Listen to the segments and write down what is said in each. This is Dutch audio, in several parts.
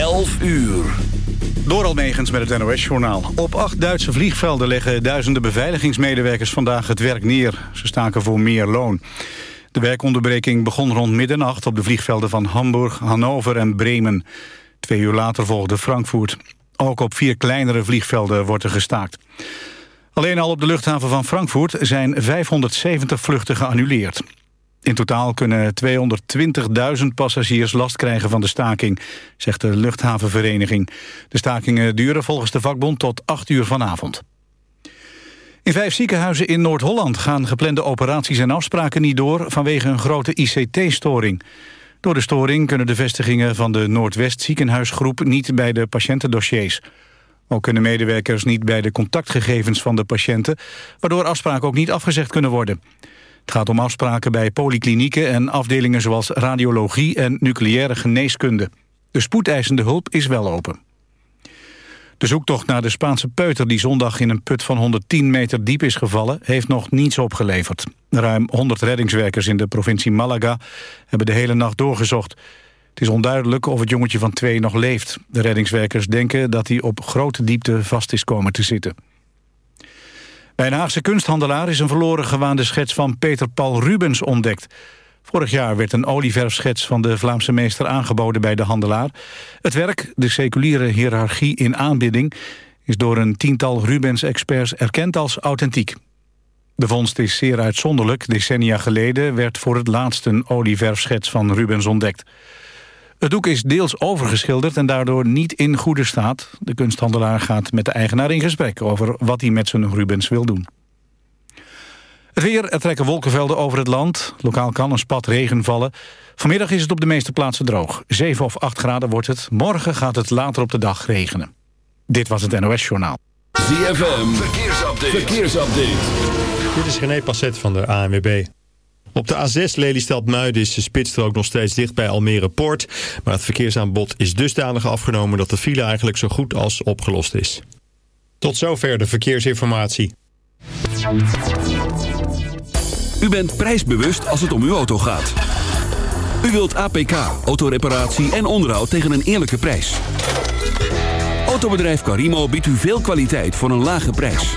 11 uur. Door Almegens met het NOS-journaal. Op acht Duitse vliegvelden leggen duizenden beveiligingsmedewerkers vandaag het werk neer. Ze staken voor meer loon. De werkonderbreking begon rond middernacht op de vliegvelden van Hamburg, Hannover en Bremen. Twee uur later volgde Frankfurt. Ook op vier kleinere vliegvelden wordt er gestaakt. Alleen al op de luchthaven van Frankfurt zijn 570 vluchten geannuleerd. In totaal kunnen 220.000 passagiers last krijgen van de staking, zegt de luchthavenvereniging. De stakingen duren volgens de vakbond tot 8 uur vanavond. In vijf ziekenhuizen in Noord-Holland gaan geplande operaties en afspraken niet door vanwege een grote ICT-storing. Door de storing kunnen de vestigingen van de Noordwest ziekenhuisgroep niet bij de patiëntendossiers. Ook kunnen medewerkers niet bij de contactgegevens van de patiënten, waardoor afspraken ook niet afgezegd kunnen worden. Het gaat om afspraken bij polyklinieken en afdelingen zoals radiologie en nucleaire geneeskunde. De spoedeisende hulp is wel open. De zoektocht naar de Spaanse peuter die zondag in een put van 110 meter diep is gevallen... heeft nog niets opgeleverd. Ruim 100 reddingswerkers in de provincie Malaga hebben de hele nacht doorgezocht. Het is onduidelijk of het jongetje van twee nog leeft. De reddingswerkers denken dat hij op grote diepte vast is komen te zitten. Bij een Haagse kunsthandelaar is een verloren gewaande schets van Peter Paul Rubens ontdekt. Vorig jaar werd een olieverfschets van de Vlaamse meester aangeboden bij de handelaar. Het werk, de seculiere hiërarchie in aanbidding... is door een tiental Rubens-experts erkend als authentiek. De vondst is zeer uitzonderlijk. Decennia geleden werd voor het laatst een olieverfschets van Rubens ontdekt. Het doek is deels overgeschilderd en daardoor niet in goede staat. De kunsthandelaar gaat met de eigenaar in gesprek... over wat hij met zijn Rubens wil doen. Het weer, er trekken wolkenvelden over het land. Lokaal kan een spat regen vallen. Vanmiddag is het op de meeste plaatsen droog. 7 of 8 graden wordt het. Morgen gaat het later op de dag regenen. Dit was het NOS Journaal. ZFM, verkeersupdate. verkeersupdate. Dit is René Passet van de ANWB. Op de A6 Lelystad-Muiden is de spitsstrook nog steeds dicht bij Almere Poort. Maar het verkeersaanbod is dusdanig afgenomen dat de file eigenlijk zo goed als opgelost is. Tot zover de verkeersinformatie. U bent prijsbewust als het om uw auto gaat. U wilt APK, autoreparatie en onderhoud tegen een eerlijke prijs. Autobedrijf Carimo biedt u veel kwaliteit voor een lage prijs.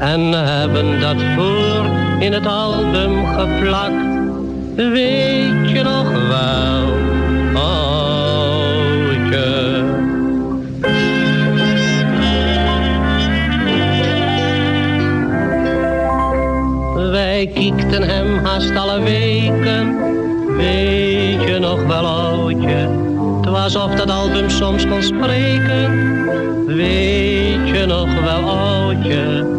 en hebben dat voor in het album geplakt. Weet je nog wel, oudje? Wij kiekten hem haast alle weken, weet je nog wel oudje? Was of dat album soms kon spreken, weet je nog wel oudje?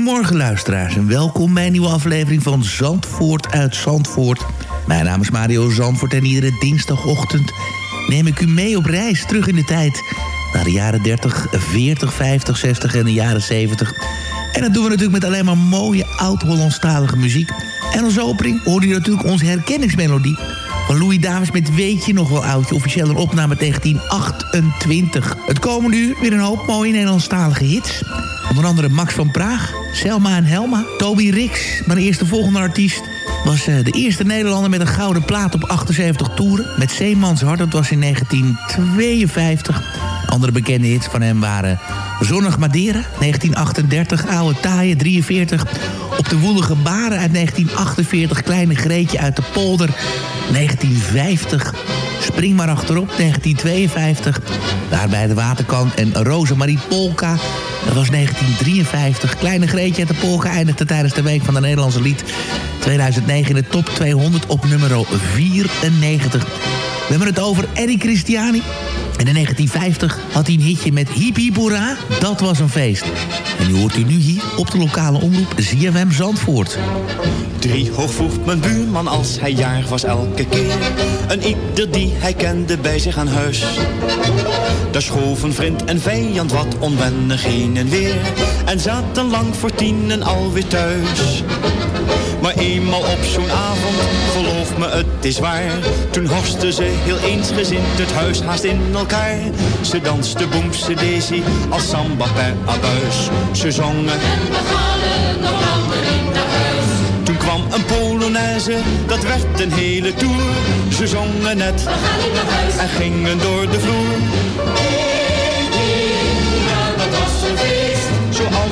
Goedemorgen luisteraars en welkom bij een nieuwe aflevering van Zandvoort uit Zandvoort. Mijn naam is Mario Zandvoort en iedere dinsdagochtend neem ik u mee op reis terug in de tijd. Naar de jaren 30, 40, 50, 60 en de jaren 70. En dat doen we natuurlijk met alleen maar mooie oud-Hollandstalige muziek. En als opening hoorde je natuurlijk onze herkenningsmelodie van Louis Davis met Weet je nog wel oudje, officieel een opname 1928. Het komende uur weer een hoop mooie Nederlandstalige hits. Onder andere Max van Praag, Selma en Helma, Toby Rix. Maar de eerste volgende artiest was eh, de eerste Nederlander met een gouden plaat op 78 toeren. Met Zeemans Hart, dat was in 1952. Andere bekende hits van hem waren Zonnig Madeira, 1938, Oude Taaien, 43... Op de woelige baren uit 1948, Kleine Greetje uit de polder, 1950... Spring maar achterop, 1952. Daarbij de waterkant en Rosemarie Polka. Dat was 1953. Kleine Greetje uit de Polka eindigde tijdens de Week van de Nederlandse Lied 2009 in de top 200 op nummer 94. We hebben het over Eddie Christiani. En in 1950 had hij een hitje met Hoera. Dat was een feest. En die hoort u nu hier op de lokale omroep ZFM Zandvoort. Drie hoog vroeg mijn buurman als hij jarig was elke keer. Een ieder die hij kende bij zich aan huis. Daar schoven vriend en vijand wat onwennig heen en weer. En zaten lang voor tienen alweer thuis. Maar eenmaal op zo'n avond, geloof me het is waar. Toen horsten ze heel eensgezind het huis haast in elkaar. Ze danste boemse daisy als samba per abuis. Ze zongen En we er nog langer naar huis. toen kwam een Polonaise, dat werd een hele tour. Ze zongen net We gaan niet naar huis. en gingen door de vloer.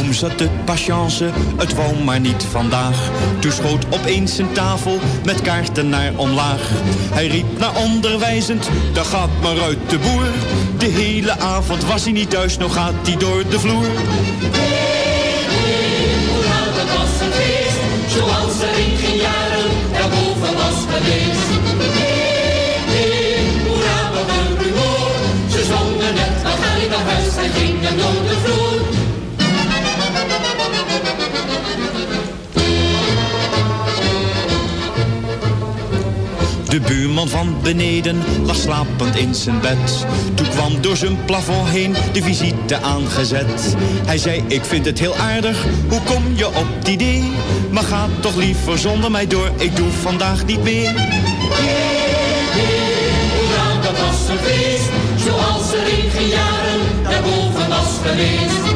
Oom zat de patience, het wou maar niet vandaag. Toen schoot opeens zijn tafel met kaarten naar omlaag. Hij riep naar onderwijzend, daar gaat maar uit de boer. De hele avond was hij niet thuis, nog gaat hij door de vloer. Dat een. Zoals er in geen jaren daarboven was geweest. Hoera, wat een rumoer. Ze zongen net, we gaan niet naar huis. En gingen door de vloer. De buurman van beneden lag slapend in zijn bed. Toen kwam door zijn plafond heen de visite aangezet. Hij zei, ik vind het heel aardig, hoe kom je op het idee? Maar ga toch liever zonder mij door, ik doe vandaag niet meer. Hoera, dat was een feest. Zoals er in geen jaren daarboven was geweest.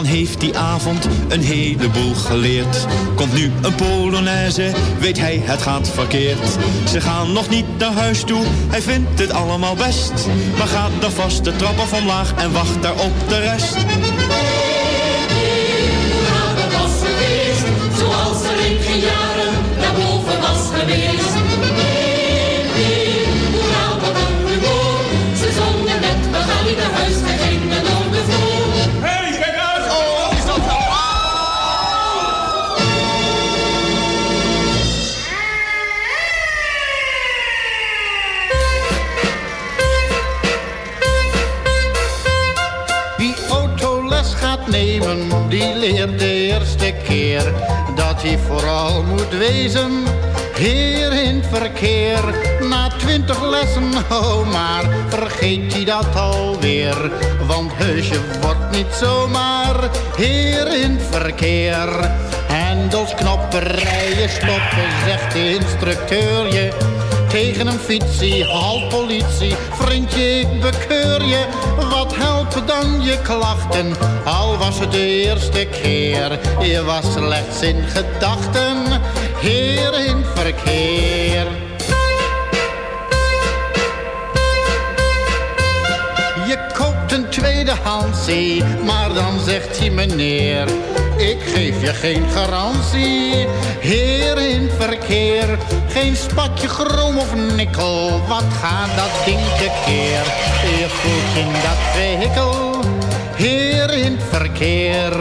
Buurman heeft die avond een heleboel geleerd. Komt nu een Polonaise, weet hij het gaat verkeerd. Ze gaan nog niet naar huis toe, hij vindt het allemaal best. Maar gaat dan vast de trap af omlaag en wacht daar op de rest. Zoals er in dat hij vooral moet wezen. Heer in het verkeer, na twintig lessen, oh maar, vergeet hij dat alweer. Want heusje wordt niet zomaar heer in het verkeer. Hendels, knoppen, rijden, stoppen, zegt de instructeur je. Tegen een fietsie, halt politie, vriendje ik bekeur je. Wat helpen dan je klachten, al was het de eerste keer. Je was slechts in gedachten, heer in verkeer. Je koopt een tweedehandsie, maar dan zegt hij meneer... Ik geef je geen garantie, heer in verkeer. Geen spatje chroom of nikkel, wat gaat dat ding tekeer? Je voelt in dat vehikel, heer in verkeer.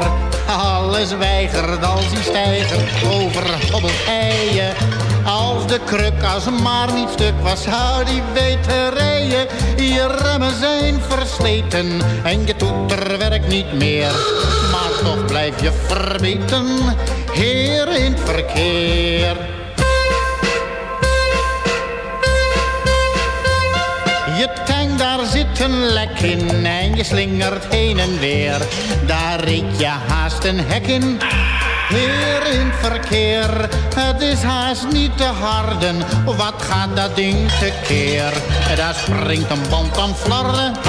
Alles weigert als hij stijger over hobbelkeien. Als de kruk als maar niet stuk was, zou die weten rijden. Je remmen zijn versleten en je toeter werkt niet meer. Toch blijf je verbeten, heer in het verkeer. Je tank, daar zit een lek in en je slingert heen en weer. Daar reed je haast een hek in. Heer in verkeer, het is haast niet te harden. Wat gaat dat ding tekeer? Daar springt een band aan flarden.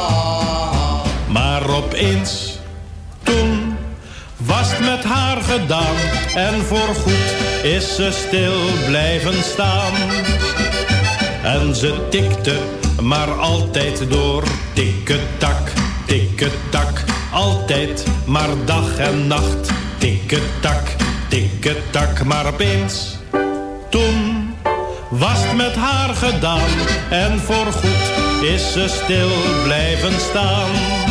Opeens, toen was het met haar gedaan en voorgoed is ze stil blijven staan. En ze tikte maar altijd door, tikketak, tikketak, altijd maar dag en nacht, tikketak, tikketak, maar opeens, toen was het met haar gedaan en voorgoed is ze stil blijven staan.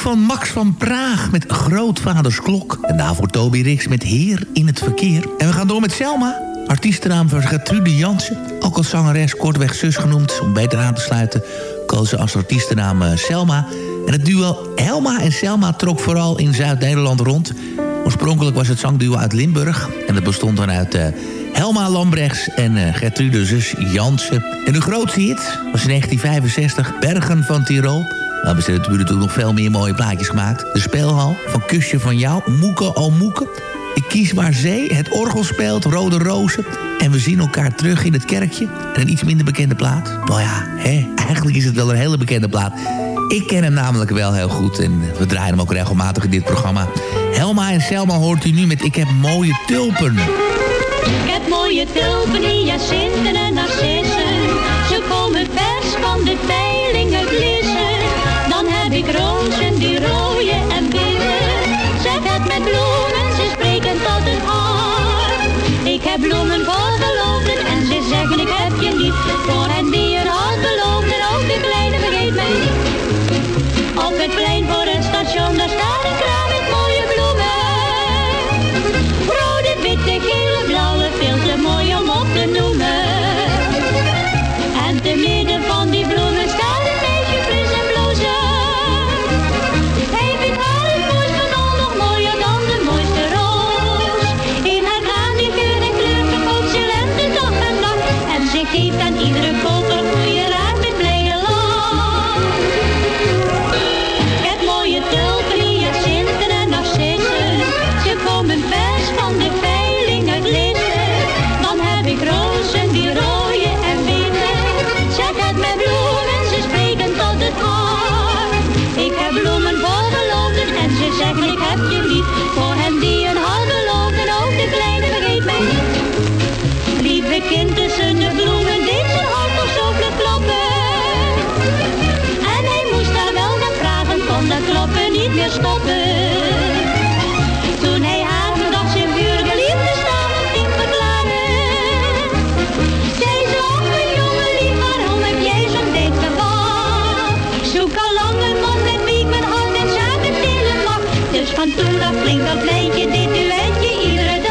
Van Max van Praag met Grootvaders Klok. En daarvoor Toby Rix met Heer in het Verkeer. En we gaan door met Selma. Artiestennaam van Gertrude Jansen. Ook als zangeres kortweg zus genoemd. Om beter aan te sluiten koos ze als artiestennaam eh, Selma. En het duo Helma en Selma trok vooral in Zuid-Nederland rond. Oorspronkelijk was het zangduo uit Limburg. En dat bestond dan uit eh, Helma Lambrechts en eh, Gertrude zus Jansen. En hun grootste hit was in 1965 Bergen van Tirol... We hebben natuurlijk nog veel meer mooie plaatjes gemaakt. De speelhal van Kusje van jou, Moeke al Moeke. Ik kies waar zee, het orgel speelt, rode rozen. En we zien elkaar terug in het kerkje. En een iets minder bekende plaat. Nou ja, hè, eigenlijk is het wel een hele bekende plaat. Ik ken hem namelijk wel heel goed. En we draaien hem ook regelmatig in dit programma. Helma en Selma hoort u nu met Ik heb mooie tulpen. Ik heb mooie tulpen, hyacinten en narcissen. Ze komen vers van de peilingen blissen. Rozen die rooien en witte. Zeg het met bloemen, ze spreken tot het hart. Ik heb bloemen voor geloofden en ze zeggen ik heb je lief. Voor hen die een hart beloofden, ook de kleine vergeet mij niet. Op het plein voor het station, daar staat klinkt dat lijntje, dit duetje iedere dag.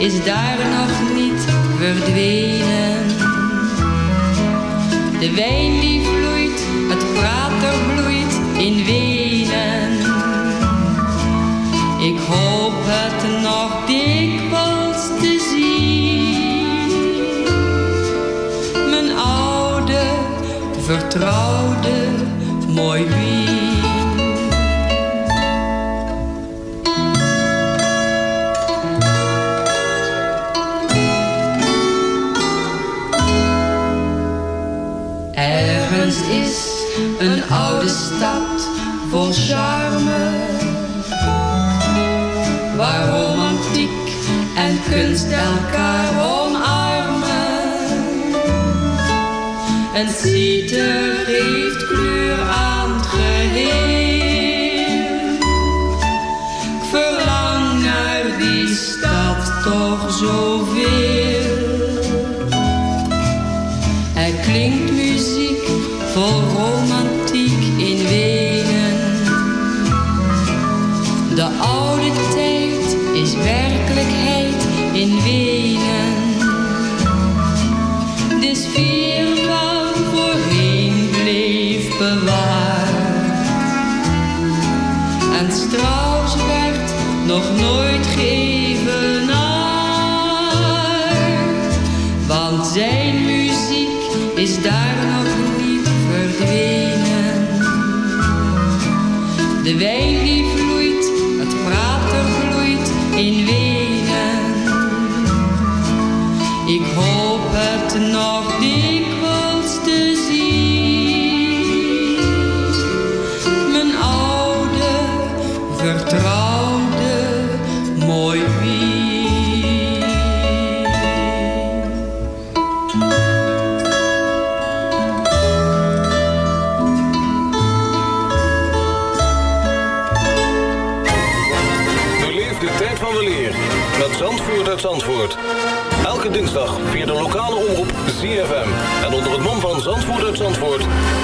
Is daar nog niet verdwenen. De wijn is een oude stad vol charme. Waar romantiek en kunst elkaar omarmen. En citer geeft kleur aan het geheel. Ik verlang naar die stad toch zoveel.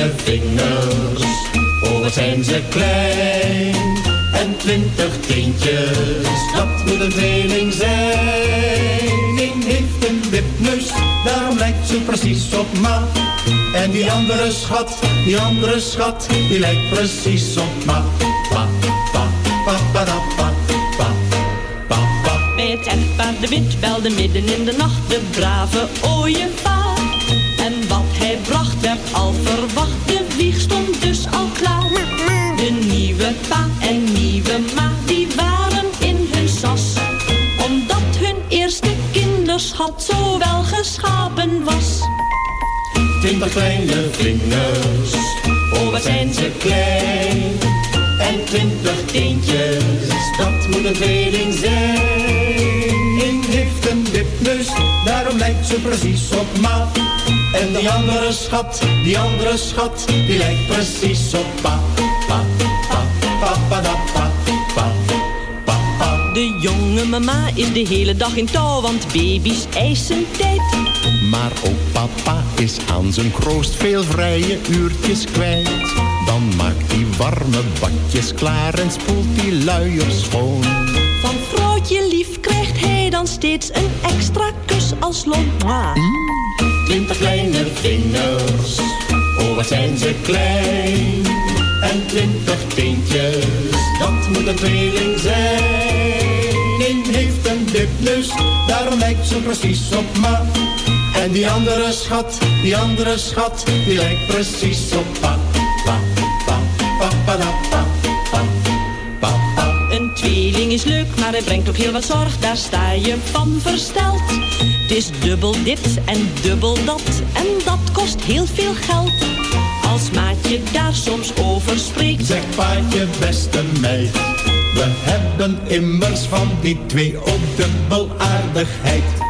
Kleine vingers, oh wat zijn ze klein. En twintig tientjes, dat moet een tweeling zijn. Eén heeft een wip wipneus, daarom lijkt ze precies op ma. En die andere schat, die andere schat, die lijkt precies op ma. Pa, pa, pa, pa, da, pa, pa, pa, pa. Bij het echtpaar de wit belde midden in de nacht de brave ooievaar. Twintig kleine vingers, oh wat zijn ze klein. En twintig teentjes, dat moet een tweeling zijn. Eén heeft een wipneus, daarom lijkt ze precies op ma. En die andere schat, die andere schat, die lijkt precies op pa. Pa, pa, pa, pa, da, pa, pa, pa. De jonge mama is de hele dag in touw, want baby's eisen tijd. Maar ook papa is aan zijn kroost veel vrije uurtjes kwijt. Dan maakt hij warme badjes klaar en spoelt die luiers schoon. Van vrouwtje lief krijgt hij dan steeds een extra kus als lont. Twintig kleine vingers, oh wat zijn ze klein. En twintig teentjes, dat moet een tweeling zijn. Eén heeft een wipneus, daarom lijkt ze precies op ma. En die andere schat, die andere schat, die lijkt precies op pa. Pa, pa, pa, pa, da, pa, pa, pa, pa. Een tweeling is leuk, maar hij brengt ook heel wat zorg, daar sta je van versteld. Het is dubbel dit en dubbel dat, en dat kost heel veel geld. Als maatje daar soms over spreekt, Zeg paatje, beste meid, we hebben immers van die twee ook dubbel aardigheid.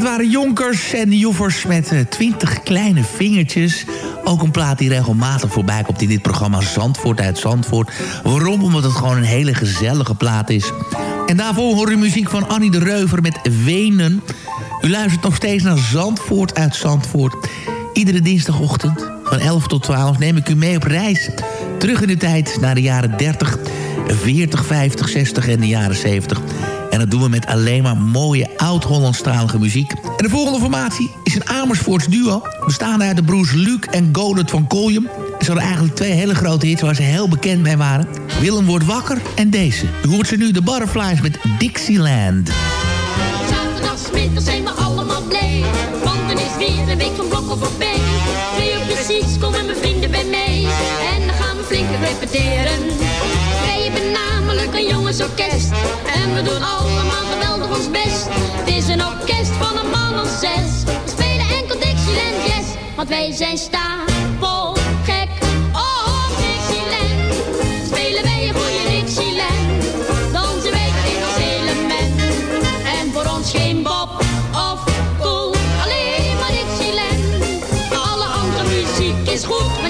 dat waren Jonkers en Joffers met eh, twintig kleine vingertjes. Ook een plaat die regelmatig voorbij komt in dit programma Zandvoort uit Zandvoort. Waarom? Omdat het gewoon een hele gezellige plaat is. En daarvoor hoor u muziek van Annie de Reuver met Wenen. U luistert nog steeds naar Zandvoort uit Zandvoort. Iedere dinsdagochtend van 11 tot 12 neem ik u mee op reis. Terug in de tijd naar de jaren 30, 40, 50, 60 en de jaren 70. En dat doen we met alleen maar mooie oud-Hollandstalige muziek. En de volgende formatie is een Amersfoorts duo. Bestaande uit de broers Luc en Godert van Koljem. Ze hadden eigenlijk twee hele grote hits waar ze heel bekend mee waren. Willem wordt wakker en deze. U hoort ze nu de Butterflies met Dixieland. Zaterdagmiddag zijn we allemaal blij. Want dan is weer een week van blokken voorbij. Twee uur precies komen mijn vrienden bij mij. En dan gaan we flink repeteren. En we doen allemaal geweldig ons best. Het is een orkest van een man of zes. We spelen enkel Dixieland Jazz. Want wij zijn stapel gek. Oh, Dixieland. Spelen wij een goede Dixieland. Dansen wij in ons element. En voor ons geen bob of cool. Alleen maar Dixieland. Alle andere muziek is goed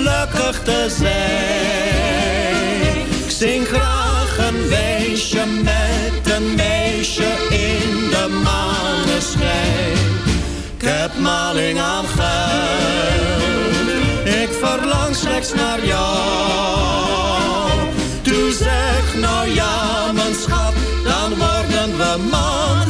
gelukkig te zijn. Ik zing graag een weesje met een meisje in de maneschijn. Ik heb maling aan geld. Ik verlang slechts naar jou. Toe zeg nou ja, mijn schat, dan worden we man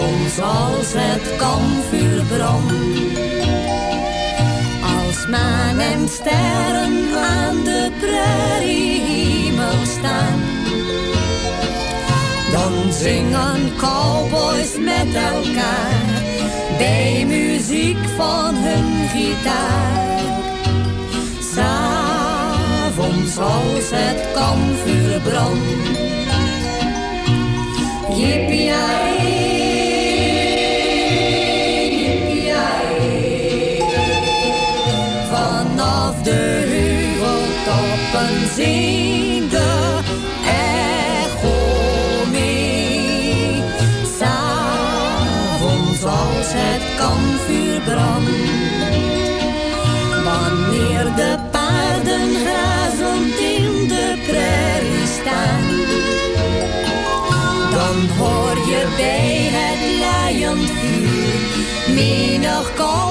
S'avonds als het kampvuur brandt, als maan en sterren aan de prairiehemel staan, dan zingen cowboys met elkaar bij muziek van hun gitaar. S'avonds als het kampvuur brandt. Yippie de echo mee. S'avonds als het kampvuur brandt. Wanneer de paarden grazend in de prairie staan. Dan hoor je bij het laaiend vuur menig. S'avonds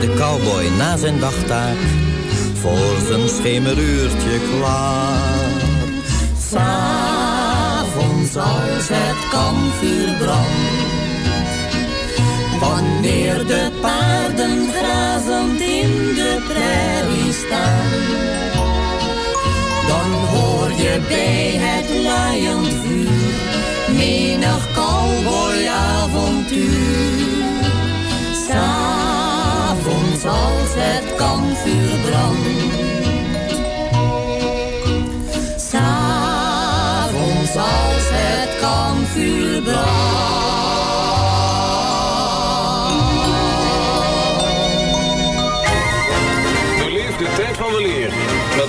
De cowboy na zijn dagtaak voor zijn schemeruurtje klaar. S'avonds als het kampvuur brandt Wanneer de paarden grazend in de prairie staan, dan hoor je bij het laaiend vuur menig cowboyavontuur. Als het kampvuur brandt, s'avonds als het kampvuur brandt.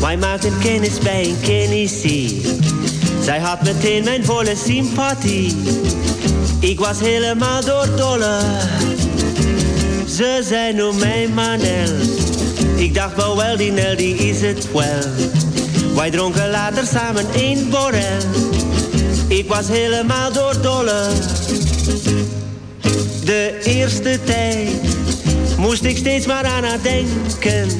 Wij maakten kennis bij een Tennessee. Zij had meteen mijn volle sympathie. Ik was helemaal doordolle. Ze zei noem mij Manel. Ik dacht wel wel, die Nel die is het wel. Wij dronken later samen een borrel. Ik was helemaal doordolle. De eerste tijd moest ik steeds maar aan haar denken.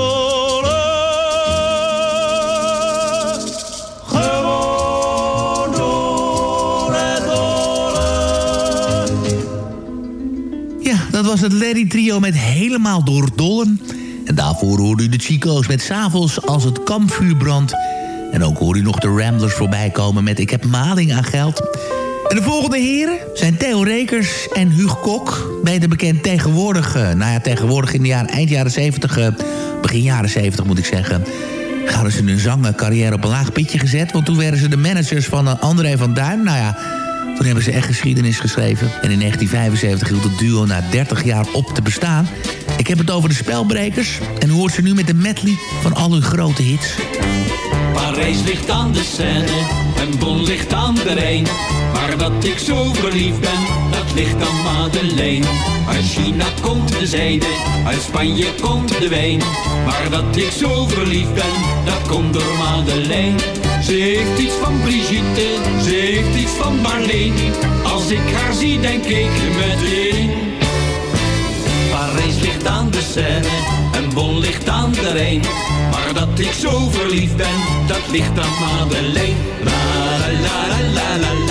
Was het Larry Trio met Helemaal door Dollen. En daarvoor hoorde u de Chico's met S'avonds als het kampvuur brandt. En ook hoorde u nog de Ramblers voorbij komen met Ik heb maling aan geld. En de volgende heren zijn Theo Rekers en Huug Kok. Beter bekend tegenwoordig, eh, nou ja, tegenwoordig in de jaren, eind jaren 70, eh, begin jaren 70 moet ik zeggen. hadden ze hun zangcarrière op een laag pitje gezet... want toen werden ze de managers van uh, André van Duin. Nou ja, toen hebben ze echt geschiedenis geschreven. En in 1975 hield het duo na 30 jaar op te bestaan. Ik heb het over de spelbrekers. En hoort ze nu met de medley van al hun grote hits. Parijs ligt aan de Seine en Bon ligt aan de Rijn. Maar dat ik zo verliefd ben, dat ligt aan Madeleine. Uit China komt de zijde, uit Spanje komt de wijn. Maar dat ik zo verliefd ben, dat komt door Madeleine. Ze heeft iets van Brigitte, Marleen. Als ik haar zie, denk ik meteen. Parijs ligt aan de Seine en Bon ligt aan de Rijn. Maar dat ik zo verliefd ben, dat ligt aan Madeleine. La la la la la la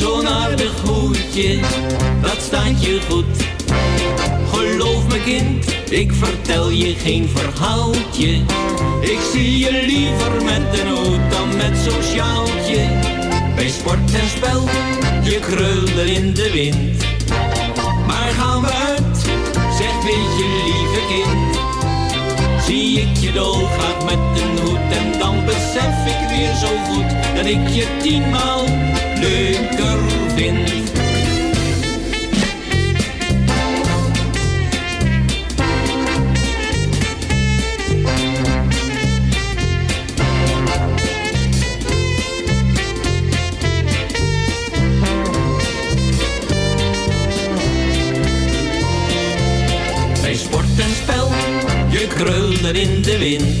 Zo'n aardig hoedje, dat staat je goed. Geloof me kind, ik vertel je geen verhaaltje. Ik zie je liever met een hoed dan met zo'n sjaaltje. Bij sport en spel, je krulde in de wind. Maar gaan we uit, zeg weet je lieve kind. Zie ik je dolgraag met een hoed en dan besef ik weer zo goed dat ik je tienmaal leuker vind. In de wind.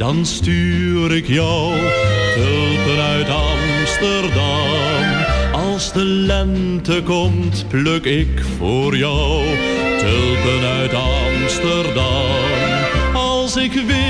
Dan stuur ik jou tulpen uit Amsterdam. Als de lente komt, pluk ik voor jou tulpen uit Amsterdam. Als ik dan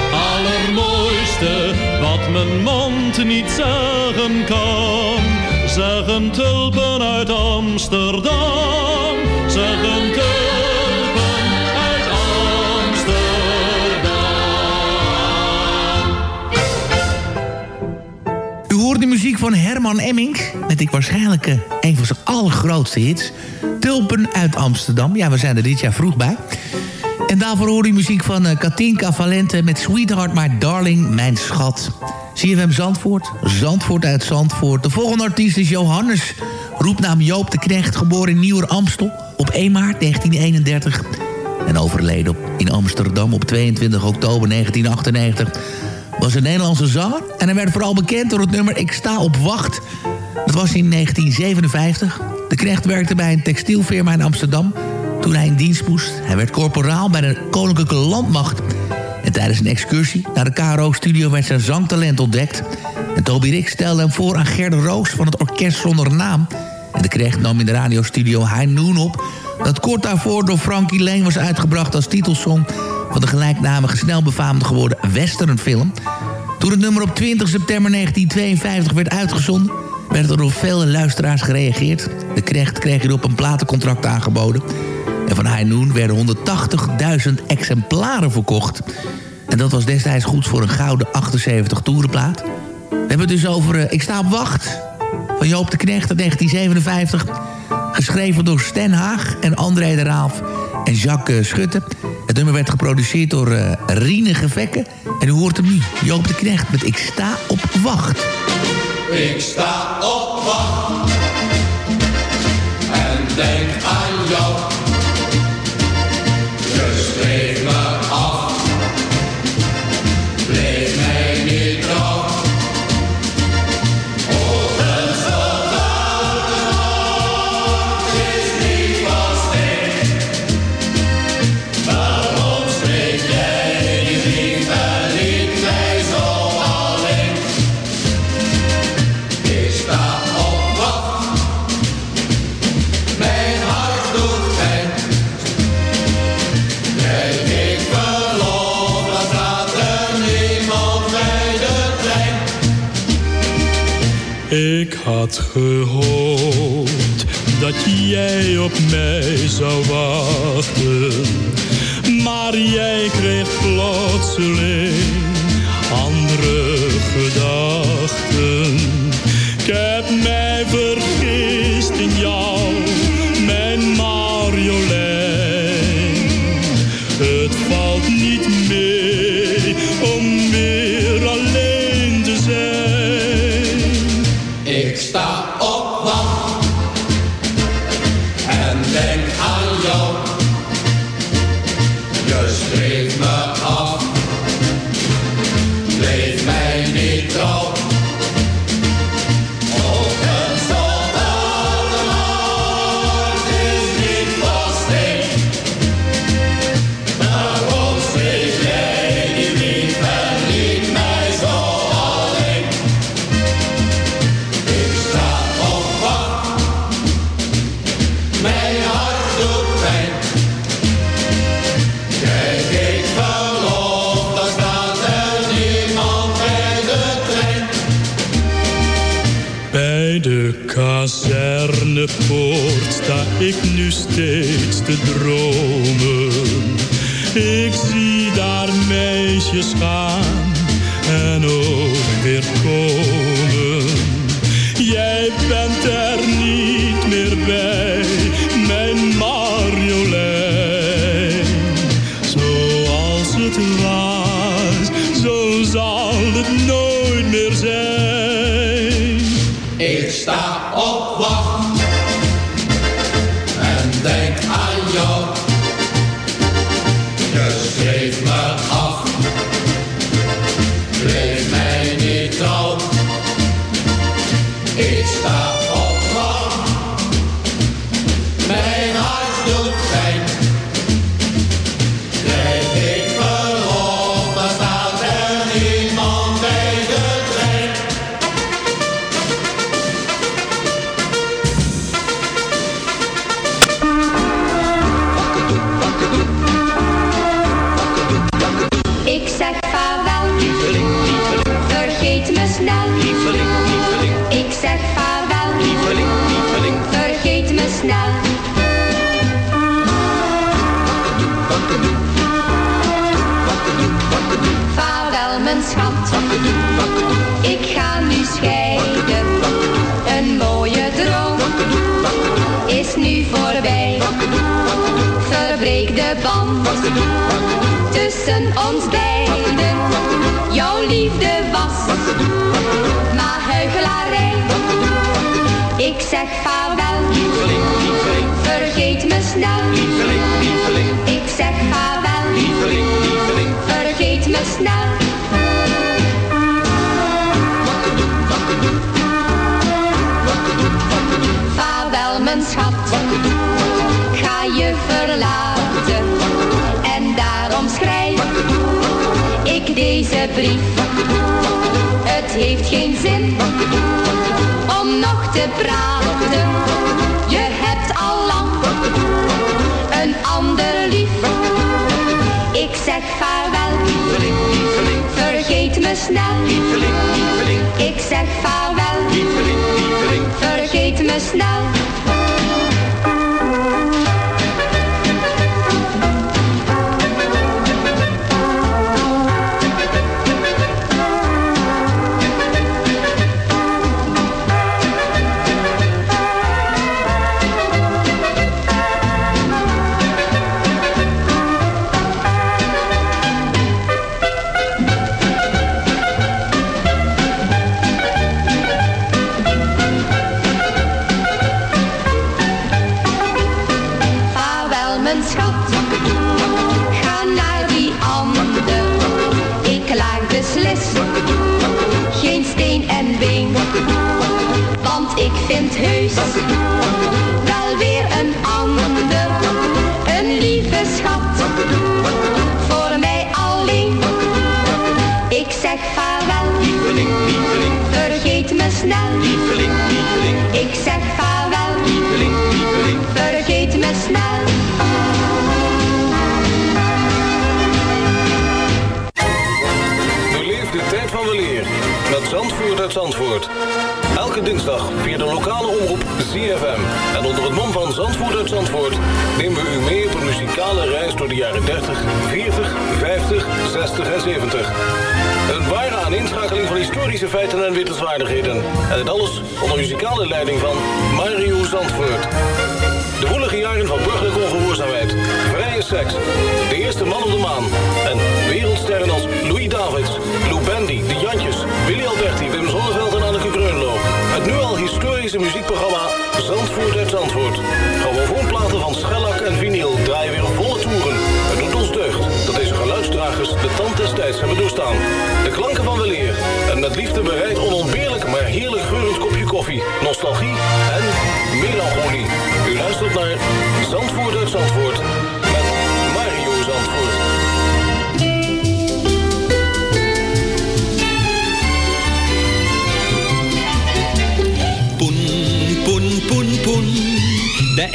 wat mijn mond niet zeggen kan. Zeggen tulpen uit Amsterdam, zeggen tulpen uit Amsterdam. U hoort de muziek van Herman Emmink... met ik waarschijnlijk eh, een van zijn allergrootste hits. Tulpen uit Amsterdam. Ja, we zijn er dit jaar vroeg bij. En daarvoor hoor u muziek van eh, Katinka Valente... met Sweetheart, My Darling, Mijn Schat. CFM Zandvoort, Zandvoort uit Zandvoort. De volgende artiest is Johannes, roepnaam Joop de Knecht... geboren in Nieuwer-Amstel op 1 maart 1931... en overleden op, in Amsterdam op 22 oktober 1998 was een Nederlandse zanger. En hij werd vooral bekend door het nummer Ik sta op wacht. Dat was in 1957. De Knecht werkte bij een textielfirma in Amsterdam toen hij in dienst moest. Hij werd corporaal bij de Koninklijke Landmacht. En tijdens een excursie naar de KRO-studio werd zijn zangtalent ontdekt. En Toby Rick stelde hem voor aan Gerde Roos van het Orkest Zonder Naam. En de Knecht nam in de radiostudio High Noon op... dat kort daarvoor door Frankie Lane was uitgebracht als titelsong... van de gelijknamige snel befaamde geworden westernfilm. Toen het nummer op 20 september 1952 werd uitgezonden... werd er door vele luisteraars gereageerd. De Knecht kreeg hierop een platencontract aangeboden... En van Hainoen werden 180.000 exemplaren verkocht. En dat was destijds goed voor een gouden 78 toerenplaat. We hebben het dus over eh, Ik sta op wacht van Joop de Knecht uit 1957. Geschreven door Sten Haag en André de Raaf en Jacques eh, Schutte. Het nummer werd geproduceerd door uh, Riene Gevekke. En u hoort hem nu, Joop de Knecht met Ik sta op wacht. Ik sta op wacht en denk aan jou. had gehoopt dat jij op mij zou wachten. Maar jij kreeg plotseling andere gedachten. Ik heb mij vergist in jou. dromen. Ik zie daar meisjes gaan.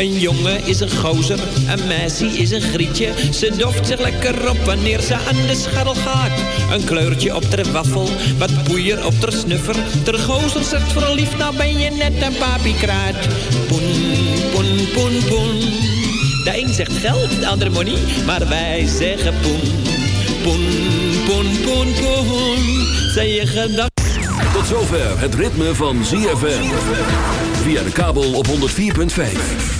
Een jongen is een gozer, een meisje is een grietje. Ze doft zich lekker op wanneer ze aan de scharrel gaat. Een kleurtje op ter waffel, wat poeier op ter snuffer. Ter gozer zegt verliefd, nou ben je net een papiekraat. Poen, poen, poen, poen. De een zegt geld, de ander money, maar wij zeggen poen. Poen, poen, poen, poen. Zij je gedacht... Tot zover het ritme van ZFM. Via de kabel op 104.5.